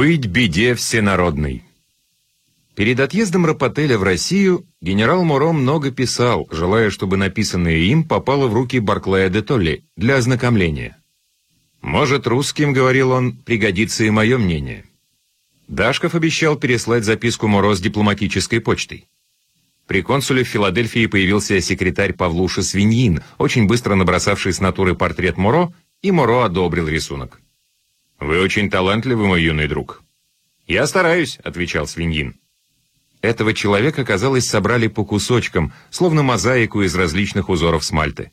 Быть беде всенародной. Перед отъездом Рапотеля в Россию генерал Моро много писал, желая, чтобы написанное им попало в руки Барклая де Толли для ознакомления. «Может, русским, — говорил он, — пригодится и мое мнение». Дашков обещал переслать записку Моро с дипломатической почтой. При консуле в Филадельфии появился секретарь Павлуша Свиньин, очень быстро набросавший с натуры портрет Моро, и Моро одобрил рисунок. «Вы очень талантливый, мой юный друг». «Я стараюсь», — отвечал Свиньин. Этого человека, казалось, собрали по кусочкам, словно мозаику из различных узоров смальты.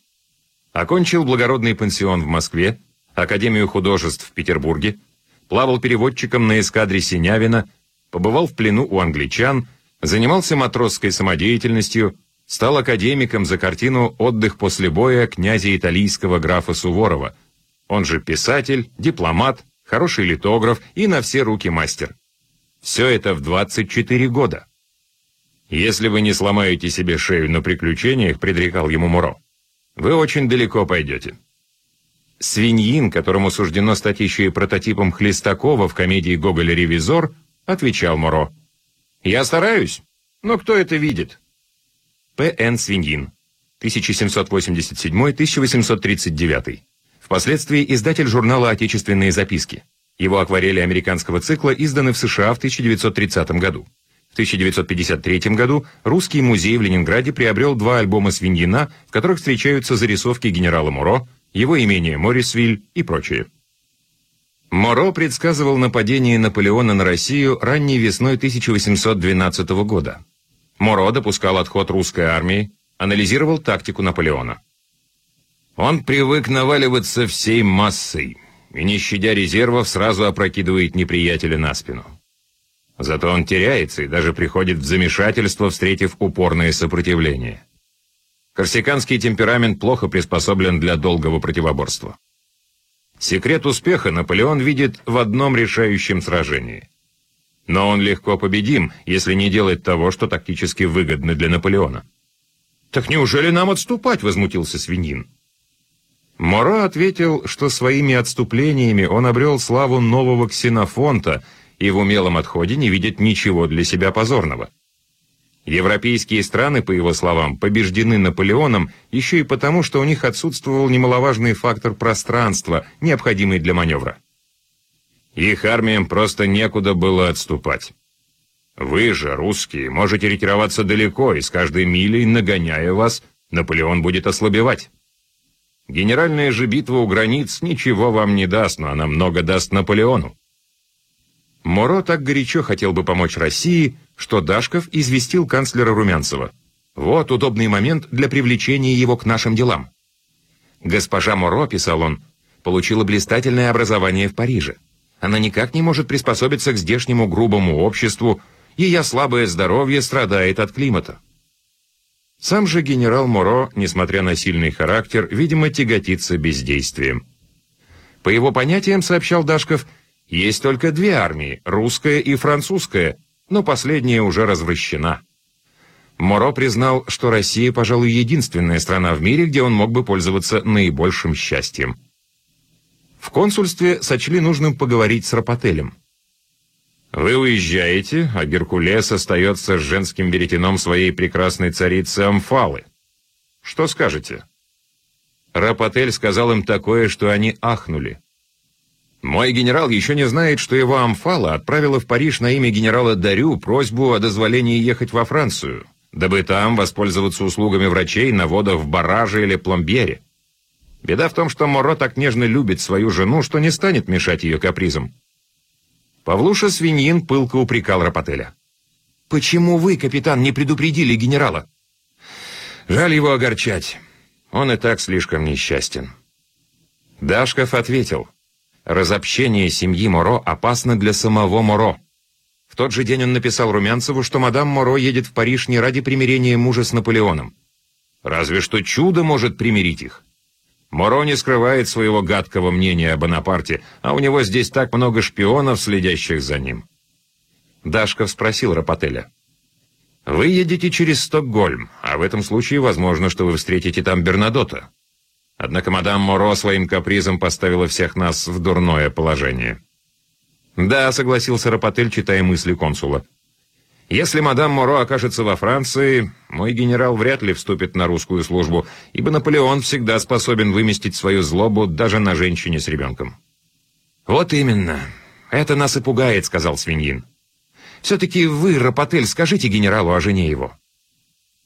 Окончил благородный пансион в Москве, Академию художеств в Петербурге, плавал переводчиком на эскадре Синявина, побывал в плену у англичан, занимался матросской самодеятельностью, стал академиком за картину «Отдых после боя» князя италийского графа Суворова. Он же писатель, дипломат, хороший литограф и на все руки мастер. Все это в 24 года. «Если вы не сломаете себе шею на приключениях», — предрекал ему Муро, — «вы очень далеко пойдете». Свиньин, которому суждено стать еще и прототипом Хлестакова в комедии «Гоголь ревизор», отвечал Муро. «Я стараюсь, но кто это видит?» П.Н. Свиньин, 1787-1839. Впоследствии издатель журнала «Отечественные записки». Его акварели американского цикла изданы в США в 1930 году. В 1953 году Русский музей в Ленинграде приобрел два альбома Свиньина, в которых встречаются зарисовки генерала Муро, его имение Моррисвиль и прочее. Моро предсказывал нападение Наполеона на Россию ранней весной 1812 года. Моро допускал отход русской армии, анализировал тактику Наполеона. Он привык наваливаться всей массой и, не щадя резервов, сразу опрокидывает неприятеля на спину. Зато он теряется и даже приходит в замешательство, встретив упорное сопротивление. Корсиканский темперамент плохо приспособлен для долгого противоборства. Секрет успеха Наполеон видит в одном решающем сражении. Но он легко победим, если не делать того, что тактически выгодно для Наполеона. «Так неужели нам отступать?» — возмутился свинин. Моро ответил, что своими отступлениями он обрел славу нового ксенофонта и в умелом отходе не видит ничего для себя позорного. Европейские страны, по его словам, побеждены Наполеоном еще и потому, что у них отсутствовал немаловажный фактор пространства, необходимый для маневра. Их армиям просто некуда было отступать. Вы же, русские, можете ретироваться далеко, и с каждой милей, нагоняя вас, Наполеон будет ослабевать. Генеральная же битва у границ ничего вам не даст, но она много даст Наполеону. Моро так горячо хотел бы помочь России, что Дашков известил канцлера Румянцева. Вот удобный момент для привлечения его к нашим делам. Госпожа Моро, писал он, получила блистательное образование в Париже. Она никак не может приспособиться к здешнему грубому обществу, ее слабое здоровье страдает от климата. Сам же генерал Моро, несмотря на сильный характер, видимо, тяготится бездействием. По его понятиям, сообщал Дашков, есть только две армии, русская и французская, но последняя уже развращена. Моро признал, что Россия, пожалуй, единственная страна в мире, где он мог бы пользоваться наибольшим счастьем. В консульстве сочли нужным поговорить с Рапотелем. Вы уезжаете, а Геркулес остается с женским веретеном своей прекрасной царицы Амфалы. Что скажете? Рапотель сказал им такое, что они ахнули. Мой генерал еще не знает, что его Амфала отправила в Париж на имя генерала Дарю просьбу о дозволении ехать во Францию, дабы там воспользоваться услугами врачей на водах в Бараже или Пломбьере. Беда в том, что Моро так нежно любит свою жену, что не станет мешать ее капризам. Павлуша Свиньин пылко упрекал Рапотеля. «Почему вы, капитан, не предупредили генерала?» «Жаль его огорчать. Он и так слишком несчастен». Дашков ответил. «Разобщение семьи Моро опасно для самого Моро». В тот же день он написал Румянцеву, что мадам Моро едет в Париж не ради примирения мужа с Наполеоном. Разве что чудо может примирить их. Моро не скрывает своего гадкого мнения о Бонапарте, а у него здесь так много шпионов, следящих за ним. Дашков спросил Рапотеля. «Вы едете через Стокгольм, а в этом случае возможно, что вы встретите там Бернадота. Однако мадам Моро своим капризом поставила всех нас в дурное положение». «Да», — согласился Рапотель, читая мысли консула. «Если мадам Моро окажется во Франции, мой генерал вряд ли вступит на русскую службу, ибо Наполеон всегда способен выместить свою злобу даже на женщине с ребенком». «Вот именно. Это нас и пугает», — сказал Свиньин. «Все-таки вы, Рапотель, скажите генералу о жене его».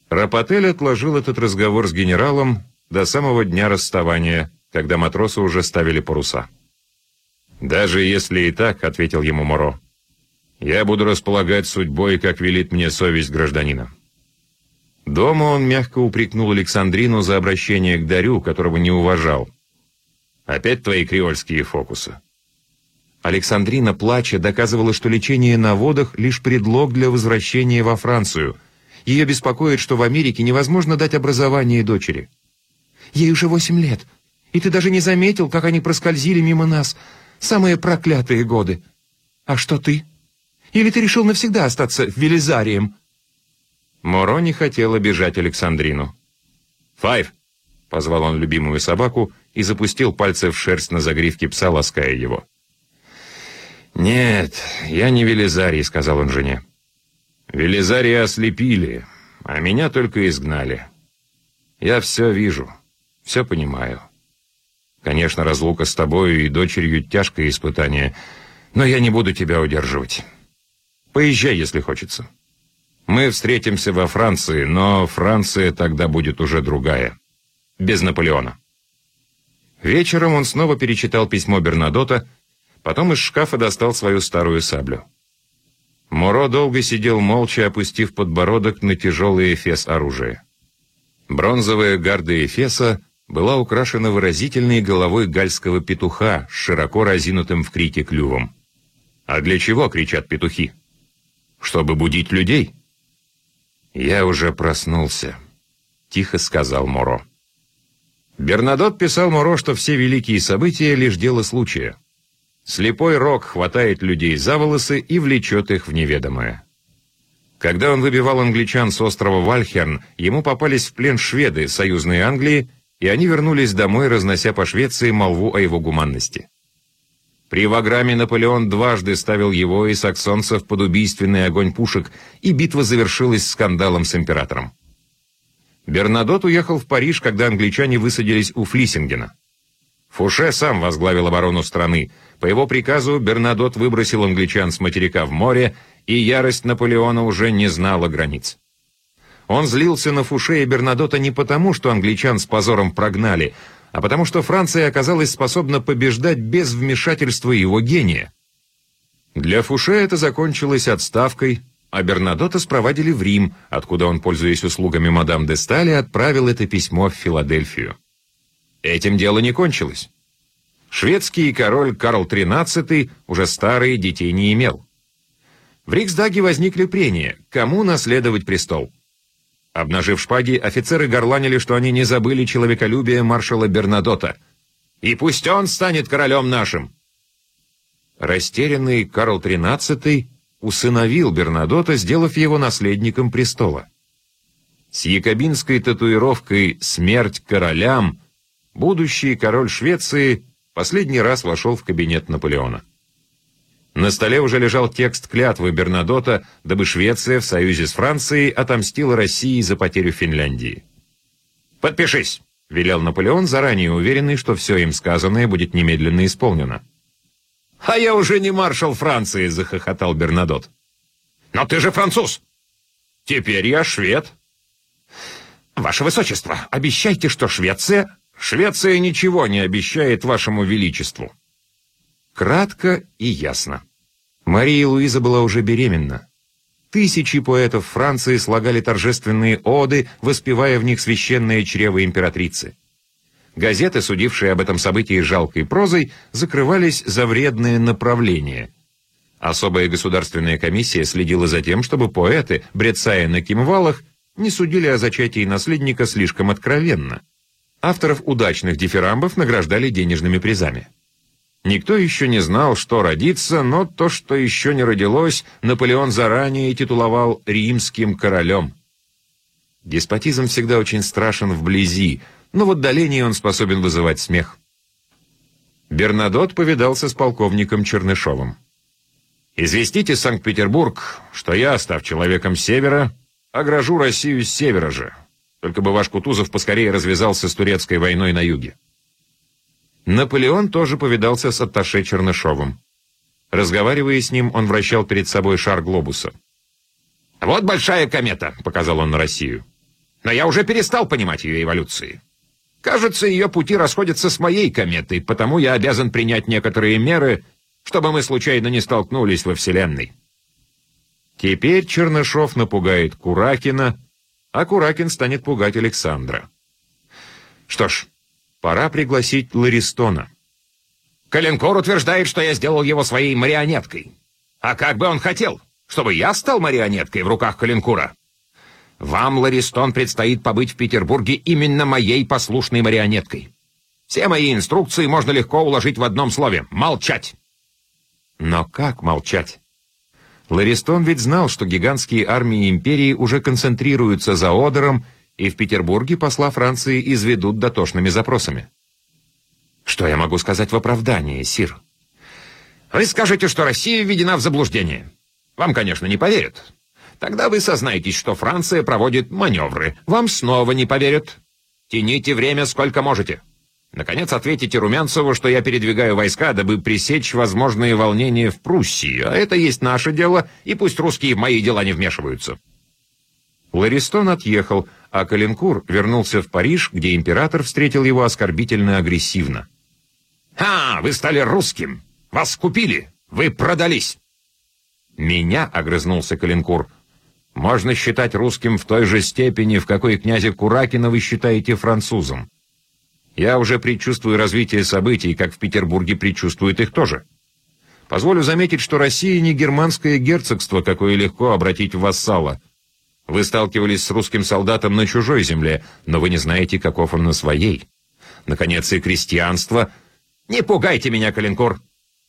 Рапотель отложил этот разговор с генералом до самого дня расставания, когда матросы уже ставили паруса. «Даже если и так», — ответил ему Моро, — «я буду располагать судьбой, как велит мне совесть гражданина». Дома он мягко упрекнул Александрину за обращение к Дарю, которого не уважал. «Опять твои креольские фокусы». Александрина, плача, доказывала, что лечение на водах — лишь предлог для возвращения во Францию — ее беспокоит, что в Америке невозможно дать образование дочери. Ей уже восемь лет, и ты даже не заметил, как они проскользили мимо нас. Самые проклятые годы. А что ты? Или ты решил навсегда остаться Велизарием?» Моро не хотел обижать Александрину. «Файв!» — позвал он любимую собаку и запустил пальцы в шерсть на загривке пса, лаская его. «Нет, я не Велизарий», — сказал он жене. Велизария ослепили, а меня только изгнали. Я все вижу, все понимаю. Конечно, разлука с тобою и дочерью — тяжкое испытание, но я не буду тебя удерживать. Поезжай, если хочется. Мы встретимся во Франции, но Франция тогда будет уже другая. Без Наполеона. Вечером он снова перечитал письмо Бернадота, потом из шкафа достал свою старую саблю. Моро долго сидел молча, опустив подбородок на тяжелый эфес оружия. Бронзовая гарда эфеса была украшена выразительной головой гальского петуха с широко разинутым в крике клювом. «А для чего?» — кричат петухи. «Чтобы будить людей». «Я уже проснулся», — тихо сказал Моро. Бернадот писал Моро, что все великие события — лишь дело случая. Слепой рок хватает людей за волосы и влечет их в неведомое. Когда он выбивал англичан с острова Вальхерн, ему попались в плен шведы, союзные Англии, и они вернулись домой, разнося по Швеции молву о его гуманности. При Ваграме Наполеон дважды ставил его и саксонцев под убийственный огонь пушек, и битва завершилась скандалом с императором. Бернадот уехал в Париж, когда англичане высадились у Флиссингена. Фуше сам возглавил оборону страны, по его приказу Бернадот выбросил англичан с материка в море, и ярость Наполеона уже не знала границ. Он злился на Фуше и Бернадота не потому, что англичан с позором прогнали, а потому что Франция оказалась способна побеждать без вмешательства его гения. Для Фуше это закончилось отставкой, а Бернадота спровадили в Рим, откуда он, пользуясь услугами мадам де Стали, отправил это письмо в Филадельфию. Этим дело не кончилось. Шведский король Карл XIII, уже старый, детей не имел. В Риксдаге возникли прения, кому наследовать престол. Обнажив шпаги, офицеры горланили, что они не забыли человеколюбие маршала Бернадота. «И пусть он станет королем нашим!» Растерянный Карл XIII усыновил Бернадота, сделав его наследником престола. С якобинской татуировкой «Смерть королям» будущий король Швеции последний раз вошел в кабинет Наполеона. На столе уже лежал текст клятвы Бернадота, дабы Швеция в союзе с Францией отомстила России за потерю Финляндии. «Подпишись!» — велел Наполеон, заранее уверенный, что все им сказанное будет немедленно исполнено. «А я уже не маршал Франции!» — захохотал Бернадот. «Но ты же француз!» «Теперь я швед!» «Ваше Высочество, обещайте, что Швеция Швеция ничего не обещает вашему величеству». Кратко и ясно. Мария Луиза была уже беременна. Тысячи поэтов Франции слагали торжественные оды, воспевая в них священное чрево императрицы. Газеты, судившие об этом событии жалкой прозой, закрывались за вредное направление. Особая государственная комиссия следила за тем, чтобы поэты, брецая на кимвалах, не судили о зачатии наследника слишком откровенно. Авторов удачных дифирамбов награждали денежными призами. Никто еще не знал, что родится, но то, что еще не родилось, Наполеон заранее титуловал римским королем. Деспотизм всегда очень страшен вблизи, но в отдалении он способен вызывать смех. Бернадот повидался с полковником Чернышовым. Известите Санкт-Петербург, что я, став человеком севера, огражу Россию с севера же. Только бы ваш Кутузов поскорее развязался с турецкой войной на юге. Наполеон тоже повидался с атташе Чернышовым. Разговаривая с ним, он вращал перед собой шар глобуса. «Вот большая комета», — показал он на Россию. «Но я уже перестал понимать ее эволюции. Кажется, ее пути расходятся с моей кометой, потому я обязан принять некоторые меры, чтобы мы случайно не столкнулись во Вселенной». Теперь Чернышов напугает Куракина, а Куракин станет пугать Александра. Что ж, пора пригласить Ларистона. Калинкор утверждает, что я сделал его своей марионеткой. А как бы он хотел, чтобы я стал марионеткой в руках Калинкура? Вам, Ларистон, предстоит побыть в Петербурге именно моей послушной марионеткой. Все мои инструкции можно легко уложить в одном слове — молчать. Но как молчать? Ларистон ведь знал, что гигантские армии империи уже концентрируются за Одером, и в Петербурге посла Франции изведут дотошными запросами. Что я могу сказать в оправдании, Сир? Вы скажете, что Россия введена в заблуждение. Вам, конечно, не поверят. Тогда вы сознаетесь, что Франция проводит маневры. Вам снова не поверят. Тяните время сколько можете. Наконец, ответите Румянцеву, что я передвигаю войска, дабы пресечь возможные волнения в Пруссии, а это есть наше дело, и пусть русские в мои дела не вмешиваются». Ларистон отъехал, а Калинкур вернулся в Париж, где император встретил его оскорбительно агрессивно. «А, вы стали русским! Вас купили! Вы продались!» «Меня?» — огрызнулся Калинкур. «Можно считать русским в той же степени, в какой князя Куракина вы считаете французом. Я уже предчувствую развитие событий, как в Петербурге предчувствуют их тоже. Позволю заметить, что Россия не германское герцогство, какое легко обратить в вассала. Вы сталкивались с русским солдатом на чужой земле, но вы не знаете, каков он на своей. Наконец, и крестьянство... Не пугайте меня, Калинкур.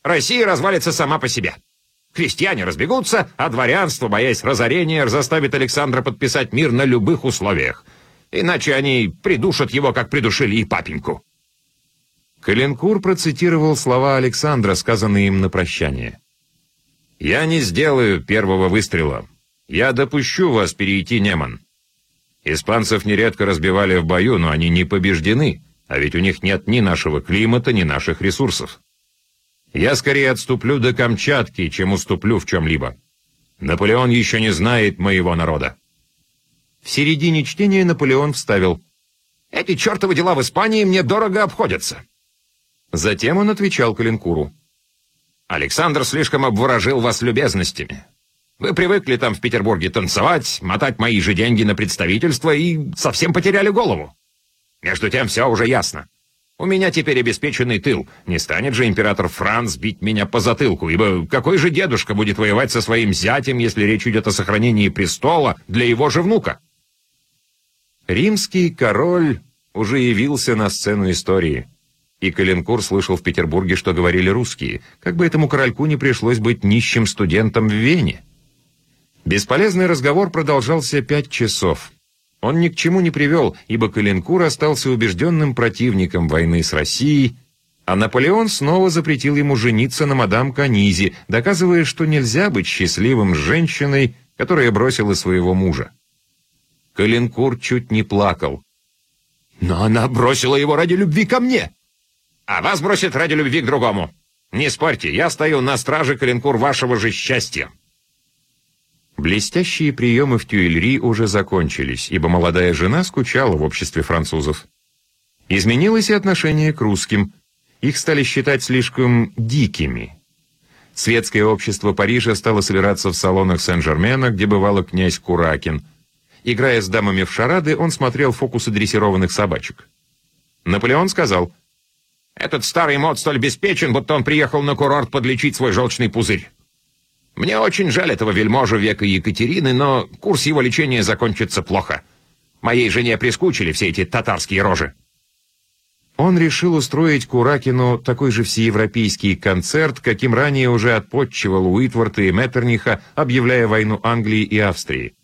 Россия развалится сама по себе. Крестьяне разбегутся, а дворянство, боясь разорения, заставит Александра подписать мир на любых условиях — Иначе они придушат его, как придушили и папеньку». Калинкур процитировал слова Александра, сказанные им на прощание. «Я не сделаю первого выстрела. Я допущу вас перейти Неман. Испанцев нередко разбивали в бою, но они не побеждены, а ведь у них нет ни нашего климата, ни наших ресурсов. Я скорее отступлю до Камчатки, чем уступлю в чем-либо. Наполеон еще не знает моего народа. В середине чтения Наполеон вставил «Эти чертовы дела в Испании мне дорого обходятся». Затем он отвечал Калинкуру. «Александр слишком обворожил вас любезностями. Вы привыкли там в Петербурге танцевать, мотать мои же деньги на представительство и совсем потеряли голову. Между тем все уже ясно. У меня теперь обеспеченный тыл. Не станет же император Франц бить меня по затылку, ибо какой же дедушка будет воевать со своим зятем, если речь идет о сохранении престола для его же внука?» Римский король уже явился на сцену истории. И Калинкур слышал в Петербурге, что говорили русские, как бы этому корольку не пришлось быть нищим студентом в Вене. Бесполезный разговор продолжался пять часов. Он ни к чему не привел, ибо Калинкур остался убежденным противником войны с Россией, а Наполеон снова запретил ему жениться на мадам Канизи, доказывая, что нельзя быть счастливым с женщиной, которая бросила своего мужа. Калинкур чуть не плакал. «Но она бросила его ради любви ко мне!» «А вас бросит ради любви к другому! Не спорьте, я стою на страже Калинкур вашего же счастья!» Блестящие приемы в Тюильри уже закончились, ибо молодая жена скучала в обществе французов. Изменилось и отношение к русским. Их стали считать слишком дикими. Светское общество Парижа стало собираться в салонах Сен-Жермена, где бывало князь Куракин – Играя с дамами в шарады, он смотрел фокусы дрессированных собачек. Наполеон сказал, «Этот старый мод столь беспечен, будто он приехал на курорт подлечить свой желчный пузырь. Мне очень жаль этого вельможа века Екатерины, но курс его лечения закончится плохо. Моей жене прискучили все эти татарские рожи». Он решил устроить Куракину такой же всеевропейский концерт, каким ранее уже отпотчевал Уитворта и Меттерниха, объявляя войну Англии и Австрии.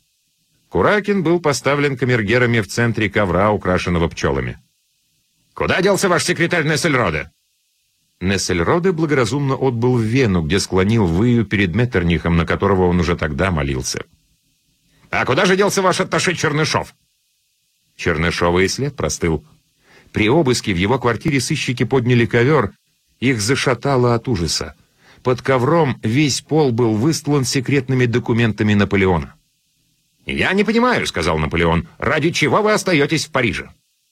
Куракин был поставлен камергерами в центре ковра, украшенного пчелами. «Куда делся ваш секретарь Нессельроде?» Нессельроде благоразумно отбыл в Вену, где склонил выю перед Меттернихом, на которого он уже тогда молился. «А куда же делся ваш атташе Чернышов?» Чернышова и след простыл. При обыске в его квартире сыщики подняли ковер, их зашатало от ужаса. Под ковром весь пол был выстлан секретными документами Наполеона. «Я не понимаю», — сказал Наполеон, — «ради чего вы остаетесь в Париже?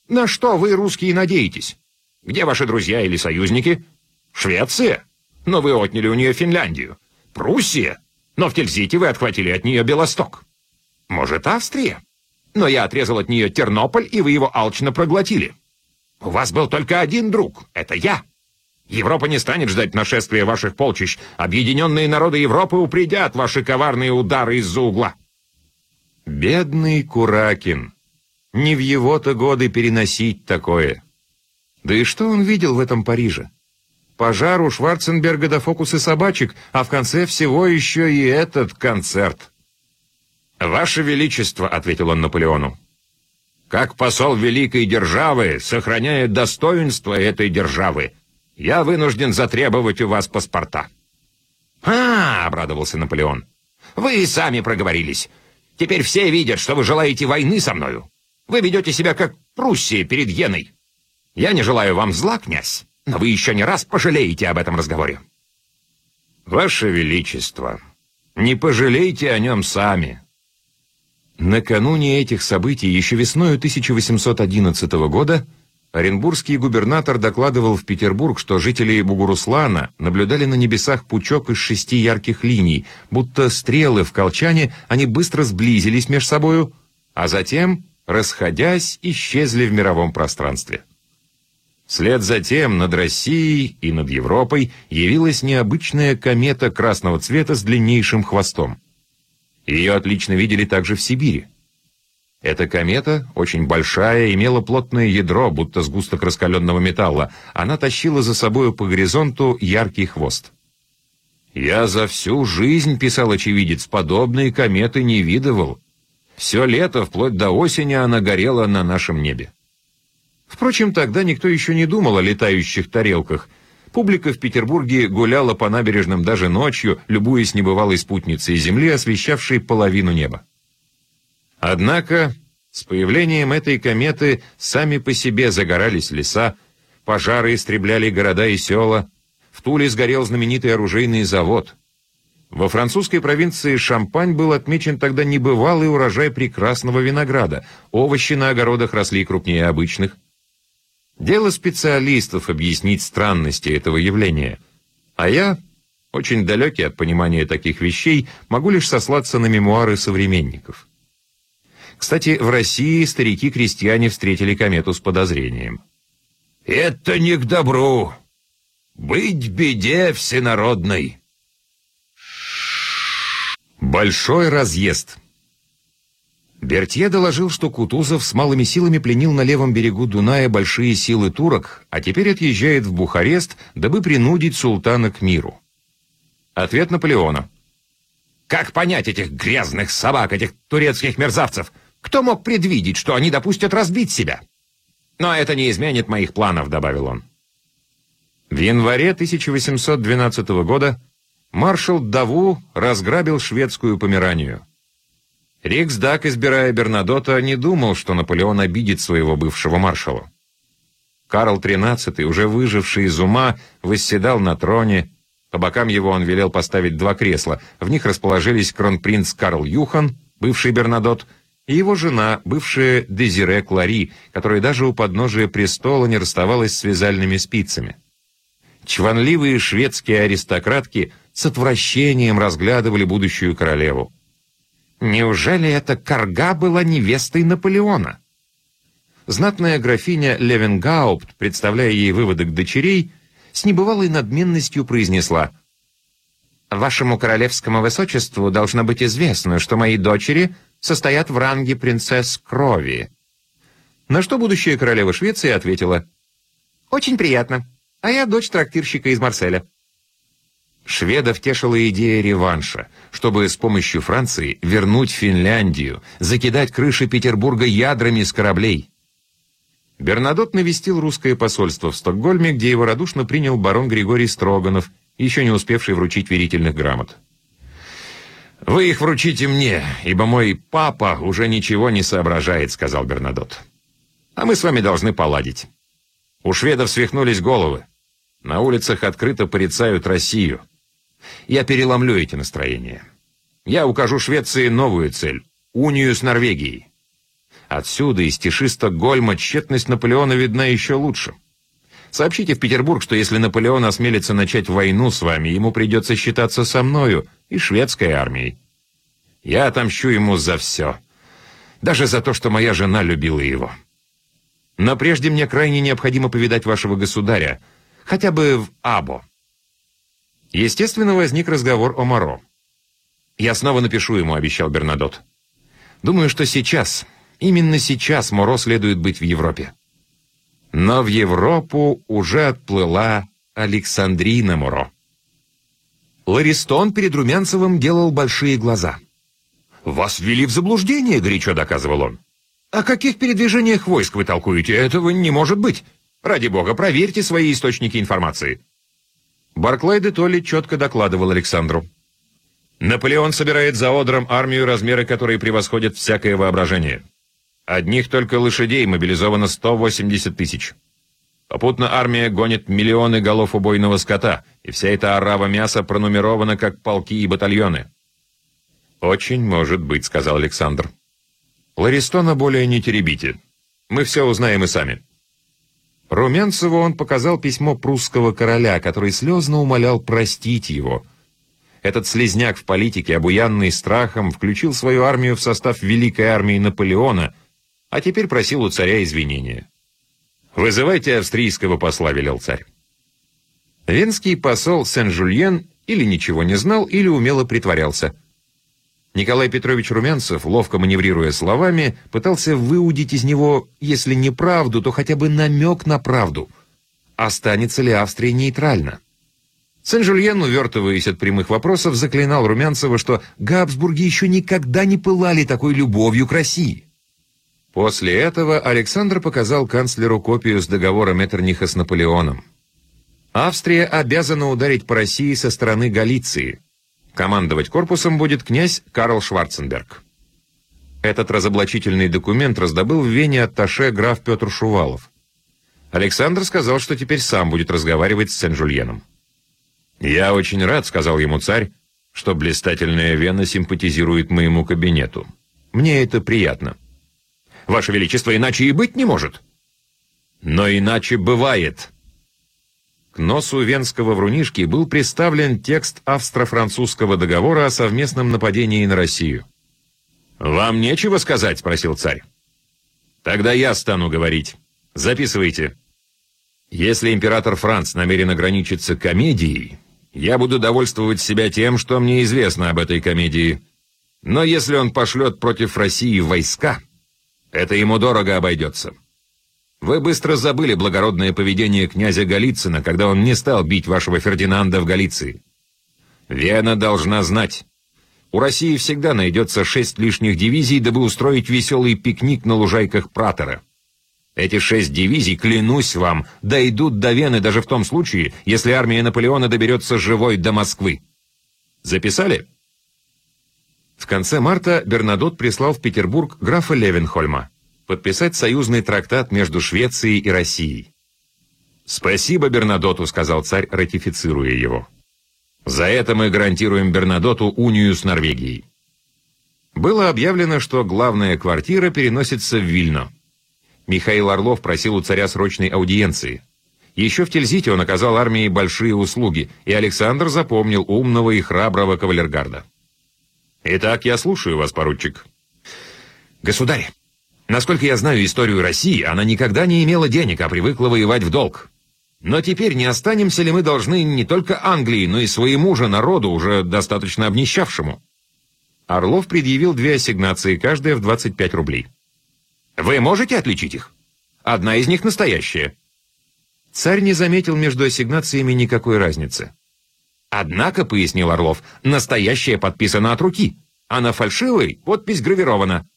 На что вы, русские, надеетесь? Где ваши друзья или союзники? Швеция? Но вы отняли у нее Финляндию. Пруссия? Но в Тильзите вы отхватили от нее Белосток. Может, Австрия? Но я отрезал от нее Тернополь, и вы его алчно проглотили. У вас был только один друг — это я. Европа не станет ждать нашествия ваших полчищ. Объединенные народы Европы упредят ваши коварные удары из-за угла. Бедный Куракин. Не в его-то годы переносить такое. Да и что он видел в этом Париже? Пожар у Шварценберга до фокусы собачек, а в конце всего еще и этот концерт. «Ваше Величество», — ответил он Наполеону, — «как посол великой державы, сохраняя достоинство этой державы, я вынужден затребовать у вас паспорта». «А, — обрадовался Наполеон, — вы и сами проговорились. Теперь все видят, что вы желаете войны со мною. Вы ведете себя как Пруссия перед Йеной. Я не желаю вам зла, князь, но вы еще не раз пожалеете об этом разговоре». «Ваше Величество, не пожалейте о нем сами». Накануне этих событий, еще весной 1811 года, Оренбургский губернатор докладывал в Петербург, что жители Бугуруслана наблюдали на небесах пучок из шести ярких линий, будто стрелы в колчане, они быстро сблизились между собою, а затем, расходясь, исчезли в мировом пространстве. Вслед за тем над Россией и над Европой явилась необычная комета красного цвета с длиннейшим хвостом. Ее отлично видели также в Сибири. Эта комета, очень большая, имела плотное ядро, будто сгусток раскаленного металла. Она тащила за собою по горизонту яркий хвост. «Я за всю жизнь, — писал очевидец, — подобные кометы не видывал. Все лето, вплоть до осени, она горела на нашем небе. Впрочем, тогда никто еще не думал о летающих тарелках. Публика в Петербурге гуляла по набережным даже ночью, любуясь небывалой спутницей Земли, освещавшей половину неба. Однако с появлением этой кометы сами по себе загорались леса, пожары истребляли города и села, в Туле сгорел знаменитый оружейный завод. Во французской провинции Шампань был отмечен тогда небывалый урожай прекрасного винограда, овощи на огородах росли крупнее обычных, Дело специалистов объяснить странности этого явления. А я, очень далекий от понимания таких вещей, могу лишь сослаться на мемуары современников. Кстати, в России старики-крестьяне встретили комету с подозрением. «Это не к добру. Быть беде всенародной». Большой разъезд. Бертье доложил, что Кутузов с малыми силами пленил на левом берегу Дуная большие силы турок, а теперь отъезжает в Бухарест, дабы принудить султана к миру. Ответ Наполеона. «Как понять этих грязных собак, этих турецких мерзавцев? Кто мог предвидеть, что они допустят разбить себя?» «Но это не изменит моих планов», — добавил он. В январе 1812 года маршал Даву разграбил шведскую Померанию. Риксдаг, избирая Бернадота, не думал, что Наполеон обидит своего бывшего маршала. Карл XIII, уже выживший из ума, восседал на троне. По бокам его он велел поставить два кресла. В них расположились кронпринц Карл Юхан, бывший Бернадот, и его жена, бывшая Дезире Клари, которая даже у подножия престола не расставалась с вязальными спицами. Чванливые шведские аристократки с отвращением разглядывали будущую королеву. Неужели эта корга была невестой Наполеона? Знатная графиня Левенгаупт, представляя ей выводок дочерей, с небывалой надменностью произнесла «Вашему королевскому высочеству должно быть известно, что мои дочери состоят в ранге принцесс крови». На что будущая королева Швеции ответила «Очень приятно, а я дочь трактирщика из Марселя». Шведов тешила идея реванша, чтобы с помощью Франции вернуть Финляндию, закидать крыши Петербурга ядрами с кораблей. Бернадот навестил русское посольство в Стокгольме, где его радушно принял барон Григорий Строганов, еще не успевший вручить верительных грамот. «Вы их вручите мне, ибо мой папа уже ничего не соображает», — сказал Бернадот. «А мы с вами должны поладить. У шведов свихнулись головы. На улицах открыто порицают Россию. Я переломлю эти настроения. Я укажу Швеции новую цель — унию с Норвегией. Отсюда, из тиши Стокгольма, тщетность Наполеона видна еще лучше. Сообщите в Петербург, что если Наполеон осмелится начать войну с вами, ему придется считаться со мною и шведской армией. Я отомщу ему за все. Даже за то, что моя жена любила его. Но прежде мне крайне необходимо повидать вашего государя, хотя бы в Або. Естественно, возник разговор о Моро. «Я снова напишу ему», — обещал Бернадот. «Думаю, что сейчас, Именно сейчас Моро следует быть в Европе. Но в Европу уже отплыла Александрина Моро. Ларистон перед Румянцевым делал большие глаза. «Вас ввели в заблуждение», — горячо доказывал он. «О каких передвижениях войск вы толкуете? Этого не может быть. Ради бога, проверьте свои источники информации». Барклай де Толли четко докладывал Александру. «Наполеон собирает за Одром армию, размеры которой превосходят всякое воображение. Одних только лошадей мобилизовано 180 тысяч. Попутно армия гонит миллионы голов убойного скота, и вся эта арава мяса пронумерована как полки и батальоны. «Очень может быть», — сказал Александр. «Ларистона более не теребите. Мы все узнаем и сами». Румянцеву он показал письмо прусского короля, который слезно умолял простить его. Этот слезняк в политике, обуянный страхом, включил свою армию в состав Великой армии Наполеона — а теперь просил у царя извинения. «Вызывайте австрийского посла», — велел царь. Венский посол Сен-Жульен или ничего не знал, или умело притворялся. Николай Петрович Румянцев, ловко маневрируя словами, пытался выудить из него, если не правду, то хотя бы намек на правду. Останется ли Австрия нейтральна? Сен-Жульен, увертываясь от прямых вопросов, заклинал Румянцева, что Габсбурги еще никогда не пылали такой любовью к России. После этого Александр показал канцлеру копию с договора Меттерниха с Наполеоном. Австрия обязана ударить по России со стороны Галиции. Командовать корпусом будет князь Карл Шварценберг. Этот разоблачительный документ раздобыл в Вене атташе граф Петр Шувалов. Александр сказал, что теперь сам будет разговаривать с Сен-Жульеном. «Я очень рад», — сказал ему царь, — «что блистательная Вена симпатизирует моему кабинету. Мне это приятно». Ваше Величество, иначе и быть не может». «Но иначе бывает». К носу венского врунишки был представлен текст австро-французского договора о совместном нападении на Россию. «Вам нечего сказать?» — спросил царь. «Тогда я стану говорить. Записывайте. Если император Франц намерен ограничиться комедией, я буду довольствовать себя тем, что мне известно об этой комедии. Но если он пошлет против России войска, это ему дорого обойдется. Вы быстро забыли благородное поведение князя Голицына, когда он не стал бить вашего Фердинанда в Галиции. Вена должна знать. У России всегда найдется шесть лишних дивизий, дабы устроить веселый пикник на лужайках Пратора. Эти шесть дивизий, клянусь вам, дойдут до Вены даже в том случае, если армия Наполеона доберется живой до Москвы. Записали? В конце марта Бернадот прислал в Петербург графа Левенхольма подписать союзный трактат между Швецией и Россией. «Спасибо Бернадоту», — сказал царь, ратифицируя его. «За это мы гарантируем Бернадоту унию с Норвегией». Было объявлено, что главная квартира переносится в Вильно. Михаил Орлов просил у царя срочной аудиенции. Еще в Тильзите он оказал армии большие услуги, и Александр запомнил умного и храброго кавалергарда. «Итак, я слушаю вас, поручик». «Государь, насколько я знаю историю России, она никогда не имела денег, а привыкла воевать в долг. Но теперь не останемся ли мы должны не только Англии, но и своему же народу, уже достаточно обнищавшему?» Орлов предъявил две ассигнации, каждая в 25 рублей. «Вы можете отличить их? Одна из них настоящая». Царь не заметил между ассигнациями никакой разницы. Однако, пояснил Орлов, настоящая подписана от руки, а на фальшивой подпись гравирована.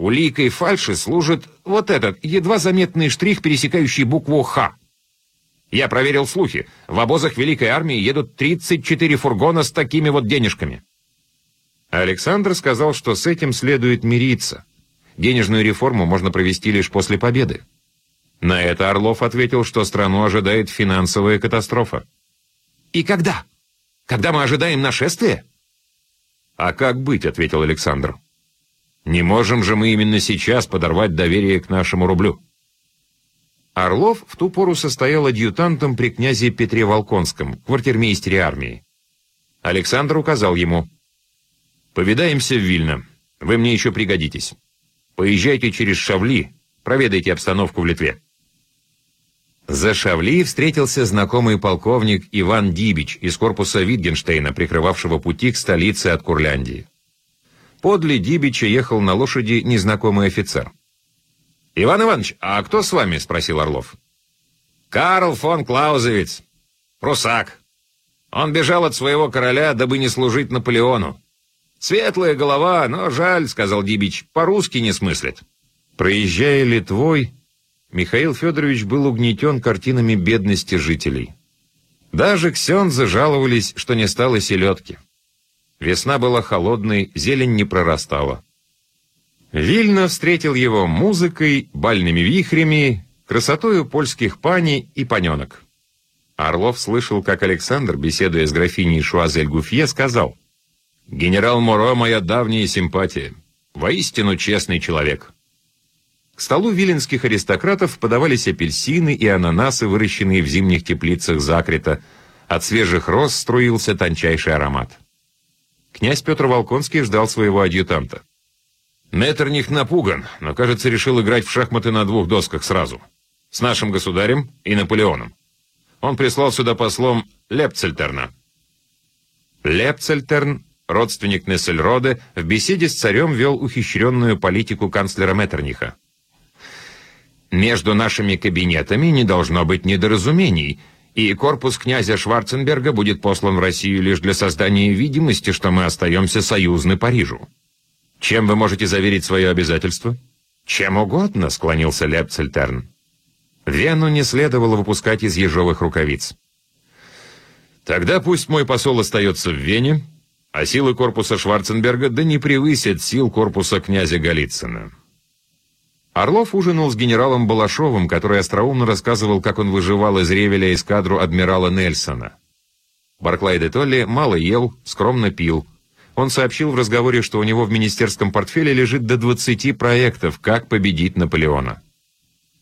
Уликой фальши служит вот этот, едва заметный штрих, пересекающий букву «Х». Я проверил слухи. В обозах Великой Армии едут 34 фургона с такими вот денежками. Александр сказал, что с этим следует мириться. Денежную реформу можно провести лишь после победы. На это Орлов ответил, что страну ожидает финансовая катастрофа. «И когда? Когда мы ожидаем нашествия?» «А как быть?» — ответил Александр. Не можем же мы именно сейчас подорвать доверие к нашему рублю. Орлов в ту пору состоял адъютантом при князе Петре Волконском, квартирмейстере армии. Александр указал ему. «Повидаемся в Вильно. Вы мне еще пригодитесь. Поезжайте через Шавли, проведайте обстановку в Литве». За Шавли встретился знакомый полковник Иван Дибич из корпуса Витгенштейна, прикрывавшего пути к столице от Курляндии. Подле Дибича ехал на лошади незнакомый офицер. «Иван Иванович, а кто с вами?» — спросил Орлов. «Карл фон Клаузевиц. Прусак. Он бежал от своего короля, дабы не служить Наполеону. Светлая голова, но жаль, — сказал Дибич, — по-русски не смыслит». Проезжая Литвой, Михаил Федорович был угнетен картинами бедности жителей. Даже ксензы жаловались, что не стало селедки. Весна была холодной, зелень не прорастала. Вильно встретил его музыкой, бальными вихрями, красотою польских пани и паненок. Орлов слышал, как Александр, беседуя с графиней Шуазель-Гуфье, сказал, «Генерал Моро — моя давняя симпатия. Воистину честный человек». К столу виленских аристократов подавались апельсины и ананасы, выращенные в зимних теплицах Закрета. От свежих роз струился тончайший аромат. Князь Петр Волконский ждал своего адъютанта. Меттерних напуган, но, кажется, решил играть в шахматы на двух досках сразу. С нашим государем и Наполеоном. Он прислал сюда послом Лепцельтерна. Лепцельтерн, родственник Нессельроде, в беседе с царем вел ухищренную политику канцлера Меттерниха. «Между нашими кабинетами не должно быть недоразумений», и корпус князя Шварценберга будет послан в Россию лишь для создания видимости, что мы остаемся союзны Парижу. Чем вы можете заверить свое обязательство? Чем угодно, склонился Лепцельтерн. Вену не следовало выпускать из ежовых рукавиц. Тогда пусть мой посол остается в Вене, а силы корпуса Шварценберга да не превысят сил корпуса князя Голицына. Орлов ужинал с генералом Балашовым, который остроумно рассказывал, как он выживал из ревеля эскадру адмирала Нельсона. Барклай де Толли мало ел, скромно пил. Он сообщил в разговоре, что у него в министерском портфеле лежит до 20 проектов «Как победить Наполеона».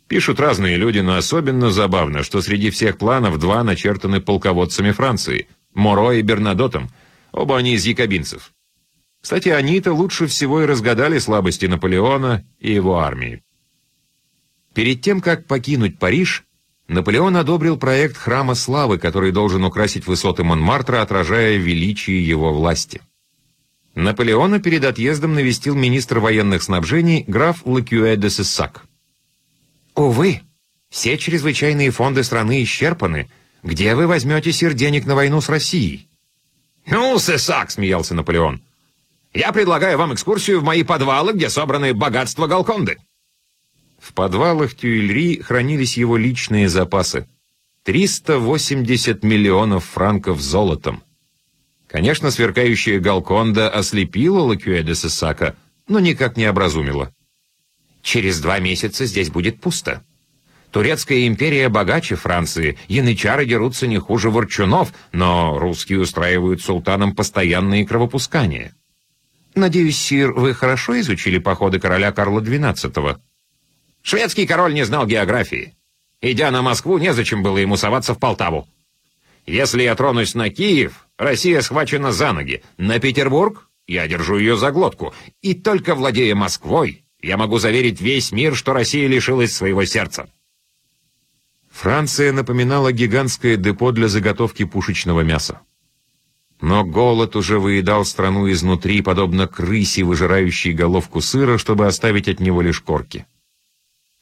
Пишут разные люди, но особенно забавно, что среди всех планов два начертаны полководцами Франции – Моро и Бернадотом, оба они из якобинцев. Кстати, они-то лучше всего и разгадали слабости Наполеона и его армии. Перед тем, как покинуть Париж, Наполеон одобрил проект Храма Славы, который должен украсить высоты Монмартра, отражая величие его власти. Наполеона перед отъездом навестил министр военных снабжений граф Лекюэ де Сессак. «Увы, все чрезвычайные фонды страны исчерпаны. Где вы возьмете сир денег на войну с Россией?» «Ну, Сессак!» — смеялся Наполеон. Я предлагаю вам экскурсию в мои подвалы, где собраны богатства Галконды». В подвалах Тюильри хранились его личные запасы. 380 миллионов франков золотом. Конечно, сверкающая Галконда ослепила Лакюэ де Сесака, но никак не образумила. «Через два месяца здесь будет пусто. Турецкая империя богаче Франции, янычары дерутся не хуже ворчунов, но русские устраивают султанам постоянные кровопускания». Надеюсь, сир, вы хорошо изучили походы короля Карла XII? Шведский король не знал географии. Идя на Москву, незачем было ему соваться в Полтаву. Если я тронусь на Киев, Россия схвачена за ноги. На Петербург я держу ее за глотку. И только владея Москвой, я могу заверить весь мир, что Россия лишилась своего сердца. Франция напоминала гигантское депо для заготовки пушечного мяса. Но голод уже выедал страну изнутри, подобно крысе, выжирающей головку сыра, чтобы оставить от него лишь корки.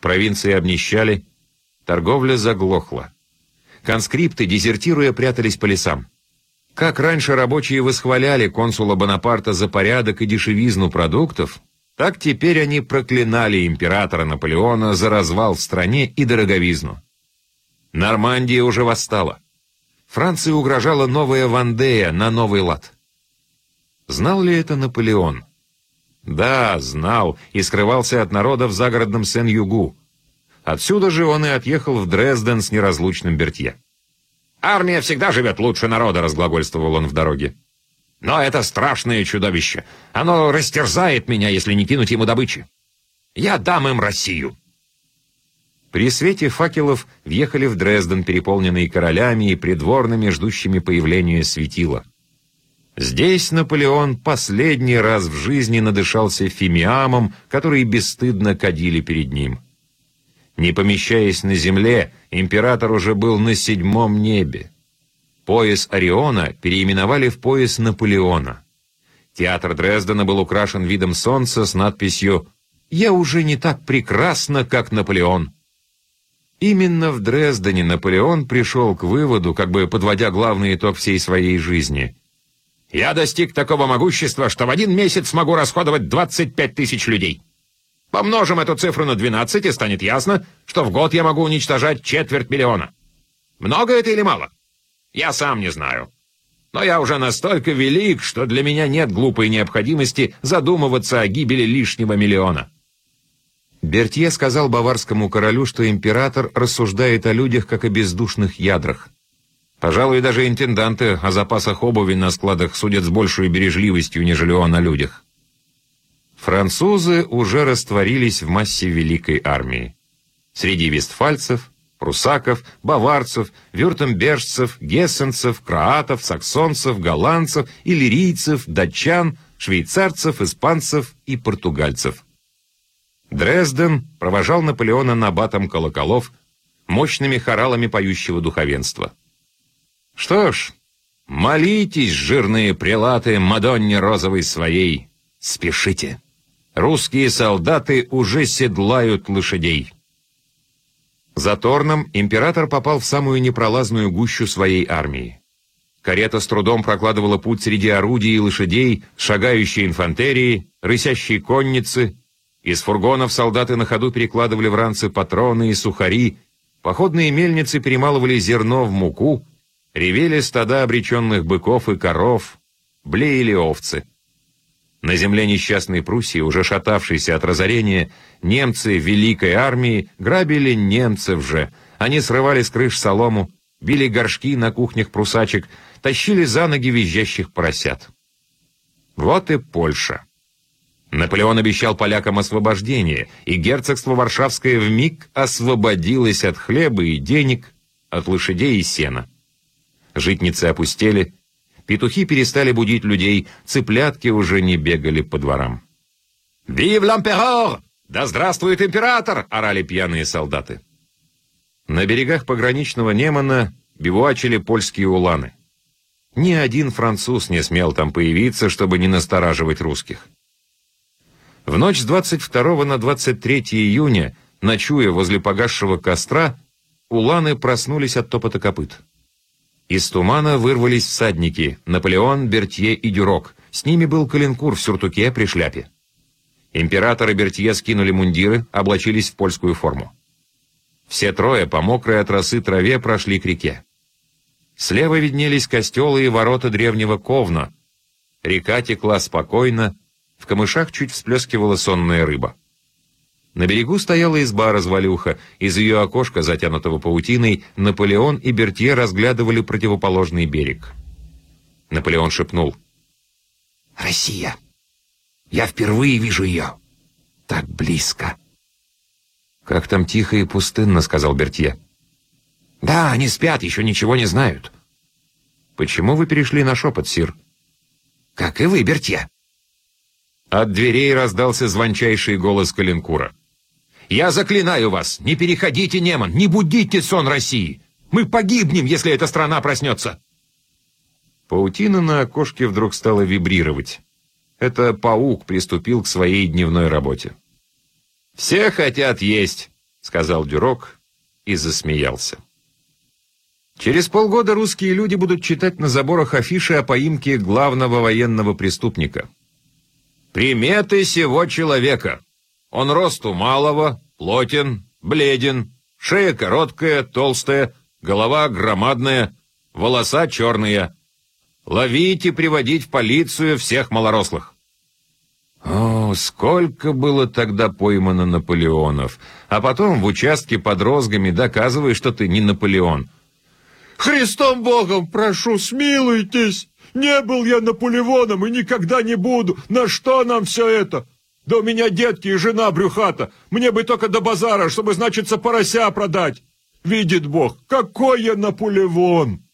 Провинции обнищали, торговля заглохла. Конскрипты, дезертируя, прятались по лесам. Как раньше рабочие восхваляли консула Бонапарта за порядок и дешевизну продуктов, Так теперь они проклинали императора Наполеона за развал в стране и дороговизну. Нормандия уже восстала. Франции угрожала новая Вандея на новый лад. Знал ли это Наполеон? Да, знал и скрывался от народа в загородном Сен-Югу. Отсюда же он и отъехал в Дрезден с неразлучным Бертье. «Армия всегда живет лучше народа», — разглагольствовал он в дороге. «Но это страшное чудовище. Оно растерзает меня, если не кинуть ему добычи. Я дам им Россию». При свете факелов въехали в Дрезден, переполненные королями и придворными, ждущими появления светила. Здесь Наполеон последний раз в жизни надышался фимиамом, которые бесстыдно кадили перед ним. Не помещаясь на земле, император уже был на седьмом небе. Пояс Ориона переименовали в пояс Наполеона. Театр Дрездена был украшен видом солнца с надписью «Я уже не так прекрасна, как Наполеон». Именно в Дрездене Наполеон пришел к выводу, как бы подводя главный итог всей своей жизни. «Я достиг такого могущества, что в один месяц смогу расходовать 25 тысяч людей». Помножим эту цифру на 12, и станет ясно, что в год я могу уничтожать четверть миллиона. Много это или мало? Я сам не знаю. Но я уже настолько велик, что для меня нет глупой необходимости задумываться о гибели лишнего миллиона. Бертье сказал баварскому королю, что император рассуждает о людях как о бездушных ядрах. Пожалуй, даже интенданты о запасах обуви на складах судят с большей бережливостью, нежели он о людях. Французы уже растворились в массе великой армии. Среди вестфальцев, прусаков, баварцев, вюртембержцев, гессенцев, кроатов, саксонцев, голландцев, иллирийцев, датчан, швейцарцев, испанцев и португальцев. Дрезден провожал Наполеона набатом колоколов, мощными хоралами поющего духовенства. Что ж, молитесь, жирные прелаты, Мадонне розовой своей, спешите. Русские солдаты уже седлают лошадей. За Торном император попал в самую непролазную гущу своей армии. Карета с трудом прокладывала путь среди орудий и лошадей, шагающей инфантерии, рысящей конницы. Из фургонов солдаты на ходу перекладывали в ранцы патроны и сухари, походные мельницы перемалывали зерно в муку, ревели стада обреченных быков и коров, блеяли овцы. На земле несчастной Пруссии, уже шатавшейся от разорения, немцы Великой армии грабили немцев же. Они срывали с крыш солому, били горшки на кухнях прусачек, тащили за ноги визжащих поросят. Вот и Польша. Наполеон обещал полякам освобождение, и герцогство Варшавское вмиг освободилось от хлеба и денег, от лошадей и сена. Житницы опустели, Петухи перестали будить людей, цыплятки уже не бегали по дворам. «Вив l'empereur! Да здравствует император!» — орали пьяные солдаты. На берегах пограничного Немана бивуачили польские уланы. Ни один француз не смел там появиться, чтобы не настораживать русских. В ночь с 22 на 23 июня, ночуя возле погасшего костра, уланы проснулись от топота копыт. Из тумана вырвались всадники Наполеон, Бертье и Дюрок. С ними был Калинкур в сюртуке при шляпе. Император и Бертье скинули мундиры, облачились в польскую форму. Все трое по мокрой от росы траве прошли к реке. Слева виднелись костелы и ворота древнего Ковна. Река текла спокойно, в камышах чуть всплескивала сонная рыба. На берегу стояла изба-развалюха. Из ее окошка, затянутого паутиной, Наполеон и Бертье разглядывали противоположный берег. Наполеон шепнул. «Россия! Я впервые вижу ее! Так близко!» «Как там тихо и пустынно», — сказал Бертье. «Да, они спят, еще ничего не знают». «Почему вы перешли на шепот, Сир?» «Как и вы, Бертье». От дверей раздался звончайший голос Калинкура. Я заклинаю вас, не переходите Неман, не будите сон России. Мы погибнем, если эта страна проснется. Паутина на окошке вдруг стала вибрировать. Это паук приступил к своей дневной работе. «Все хотят есть», — сказал Дюрок и засмеялся. Через полгода русские люди будут читать на заборах афиши о поимке главного военного преступника. Приметы сего человека. Он росту малого, плотен, бледен, шея короткая, толстая, голова громадная, волоса черные. Ловить и приводить в полицию всех малорослых. О, сколько было тогда поймано Наполеонов. А потом в участке под розгами доказывай, что ты не Наполеон. Христом Богом прошу, смилуйтесь! Не был я Наполеоном и никогда не буду. На что нам все это? Да у меня детки и жена брюхата. Мне бы только до базара, чтобы, значится, порося продать. Видит Бог, какой я Наполеон!»